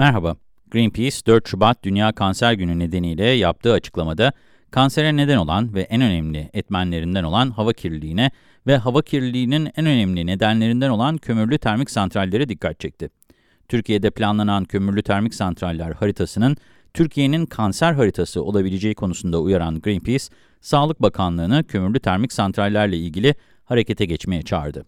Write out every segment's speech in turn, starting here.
Merhaba, Greenpeace 4 Şubat Dünya Kanser Günü nedeniyle yaptığı açıklamada kansere neden olan ve en önemli etmenlerinden olan hava kirliliğine ve hava kirliliğinin en önemli nedenlerinden olan kömürlü termik santrallere dikkat çekti. Türkiye'de planlanan kömürlü termik santraller haritasının Türkiye'nin kanser haritası olabileceği konusunda uyaran Greenpeace, Sağlık Bakanlığı'nı kömürlü termik santrallerle ilgili harekete geçmeye çağırdı.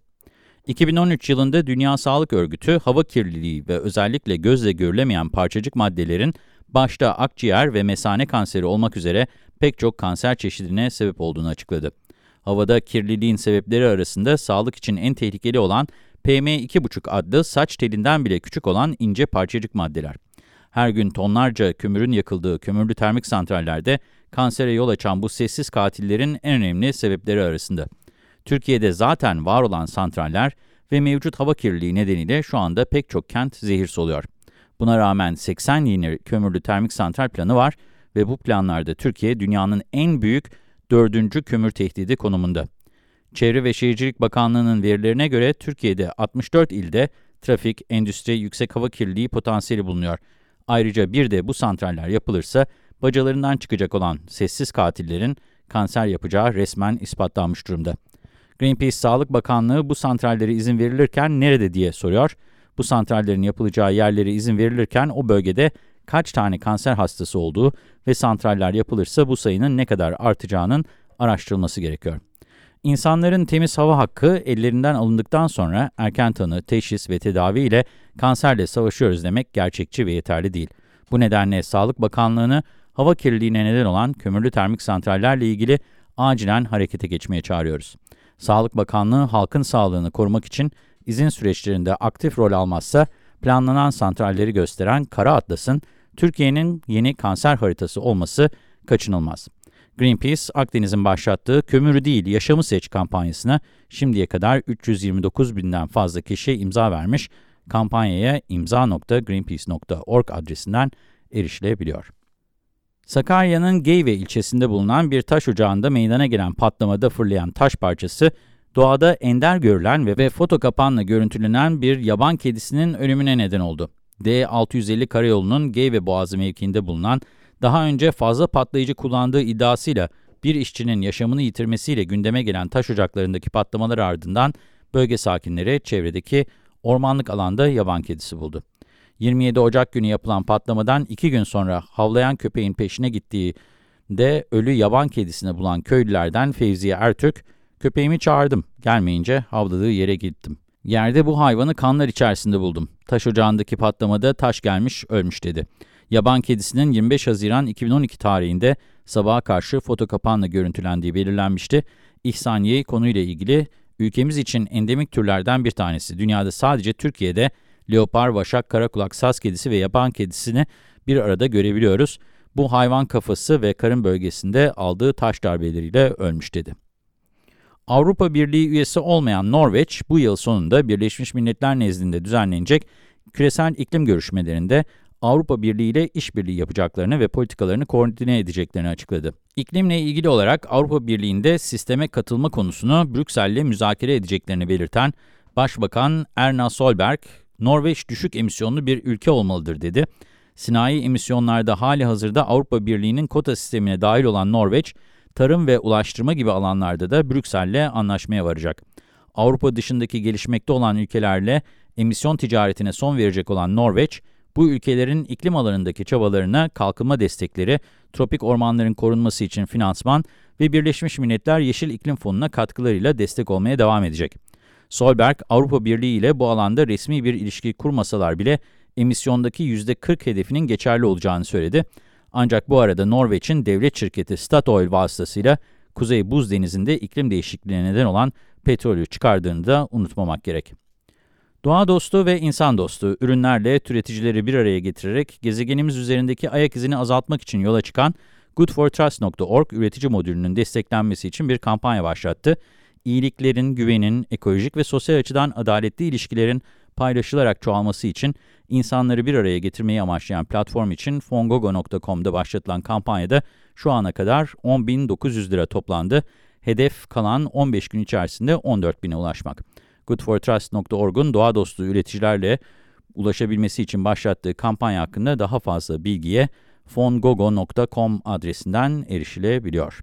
2013 yılında Dünya Sağlık Örgütü, hava kirliliği ve özellikle gözle görülemeyen parçacık maddelerin başta akciğer ve mesane kanseri olmak üzere pek çok kanser çeşidine sebep olduğunu açıkladı. Havada kirliliğin sebepleri arasında sağlık için en tehlikeli olan PM2,5 adlı saç telinden bile küçük olan ince parçacık maddeler. Her gün tonlarca kömürün yakıldığı kömürlü termik santrallerde kansere yol açan bu sessiz katillerin en önemli sebepleri arasında. Türkiye'de zaten var olan santraller ve mevcut hava kirliliği nedeniyle şu anda pek çok kent zehir soluyor. Buna rağmen 80 yeni kömürlü termik santral planı var ve bu planlarda Türkiye dünyanın en büyük dördüncü kömür tehdidi konumunda. Çevre ve Şehircilik Bakanlığı'nın verilerine göre Türkiye'de 64 ilde trafik, endüstri, yüksek hava kirliliği potansiyeli bulunuyor. Ayrıca bir de bu santraller yapılırsa bacalarından çıkacak olan sessiz katillerin kanser yapacağı resmen ispatlanmış durumda. Greenpeace Sağlık Bakanlığı bu santrallere izin verilirken nerede diye soruyor. Bu santrallerin yapılacağı yerlere izin verilirken o bölgede kaç tane kanser hastası olduğu ve santraller yapılırsa bu sayının ne kadar artacağının araştırılması gerekiyor. İnsanların temiz hava hakkı ellerinden alındıktan sonra erken tanı, teşhis ve tedavi ile kanserle savaşıyoruz demek gerçekçi ve yeterli değil. Bu nedenle Sağlık Bakanlığı'nı hava kirliliğine neden olan kömürlü termik santrallerle ilgili acilen harekete geçmeye çağırıyoruz. Sağlık Bakanlığı halkın sağlığını korumak için izin süreçlerinde aktif rol almazsa planlanan santralleri gösteren Kara Atlas'ın Türkiye'nin yeni kanser haritası olması kaçınılmaz. Greenpeace, Akdeniz'in başlattığı Kömürü Değil Yaşamı Seç kampanyasına şimdiye kadar 329 binden fazla kişi imza vermiş, kampanyaya imza.greenpeace.org adresinden erişilebiliyor. Sakarya'nın Geyve ilçesinde bulunan bir taş ocağında meydana gelen patlamada fırlayan taş parçası, doğada ender görülen ve, ve foto kapanla görüntülenen bir yaban kedisinin ölümüne neden oldu. D650 karayolunun Geyve Boğazı mevkiinde bulunan, daha önce fazla patlayıcı kullandığı iddiasıyla bir işçinin yaşamını yitirmesiyle gündeme gelen taş ocaklarındaki patlamalar ardından bölge sakinleri çevredeki ormanlık alanda yaban kedisi buldu. 27 Ocak günü yapılan patlamadan iki gün sonra havlayan köpeğin peşine gittiği de ölü yaban kedisini bulan köylülerden Fevziye Ertürk, köpeğimi çağırdım, gelmeyince havladığı yere gittim. Yerde bu hayvanı kanlar içerisinde buldum. Taş ocağındaki patlamada taş gelmiş, ölmüş dedi. Yaban kedisinin 25 Haziran 2012 tarihinde sabaha karşı foto kapanla görüntülendiği belirlenmişti. İhsaniye konuyla ilgili ülkemiz için endemik türlerden bir tanesi. Dünyada sadece Türkiye'de leopar, vaşak, karakulak, saz kedisi ve yaban kedisini bir arada görebiliyoruz. Bu hayvan kafası ve karın bölgesinde aldığı taş darbeleriyle ölmüş dedi. Avrupa Birliği üyesi olmayan Norveç, bu yıl sonunda Birleşmiş Milletler nezdinde düzenlenecek küresel iklim görüşmelerinde Avrupa Birliği ile işbirliği yapacaklarını ve politikalarını koordine edeceklerini açıkladı. İklimle ilgili olarak Avrupa Birliği'nde sisteme katılma konusunu Brüksel'le müzakere edeceklerini belirten Başbakan Erna Solberg, Norveç düşük emisyonlu bir ülke olmalıdır dedi. Sinayi emisyonlarda hali hazırda Avrupa Birliği'nin kota sistemine dahil olan Norveç, tarım ve ulaştırma gibi alanlarda da Brüksel'le anlaşmaya varacak. Avrupa dışındaki gelişmekte olan ülkelerle emisyon ticaretine son verecek olan Norveç, bu ülkelerin iklim alanındaki çabalarına kalkınma destekleri, tropik ormanların korunması için finansman ve Birleşmiş Milletler Yeşil İklim Fonu'na katkılarıyla destek olmaya devam edecek. Solberg, Avrupa Birliği ile bu alanda resmi bir ilişki kurmasalar bile emisyondaki %40 hedefinin geçerli olacağını söyledi. Ancak bu arada Norveç'in devlet şirketi Statoil vasıtasıyla Kuzey Buz Denizi'nde iklim değişikliğine neden olan petrolü çıkardığını da unutmamak gerek. Doğa dostu ve insan dostu ürünlerle türeticileri bir araya getirerek gezegenimiz üzerindeki ayak izini azaltmak için yola çıkan goodfortrust.org üretici modülünün desteklenmesi için bir kampanya başlattı. İyiliklerin, güvenin, ekolojik ve sosyal açıdan adaletli ilişkilerin paylaşılarak çoğalması için insanları bir araya getirmeyi amaçlayan platform için fongogo.com'da başlatılan kampanyada şu ana kadar 10.900 lira toplandı. Hedef kalan 15 gün içerisinde 14.000'e ulaşmak. Goodfortrust.org'un doğa dostu üreticilerle ulaşabilmesi için başlattığı kampanya hakkında daha fazla bilgiye fongogo.com adresinden erişilebiliyor.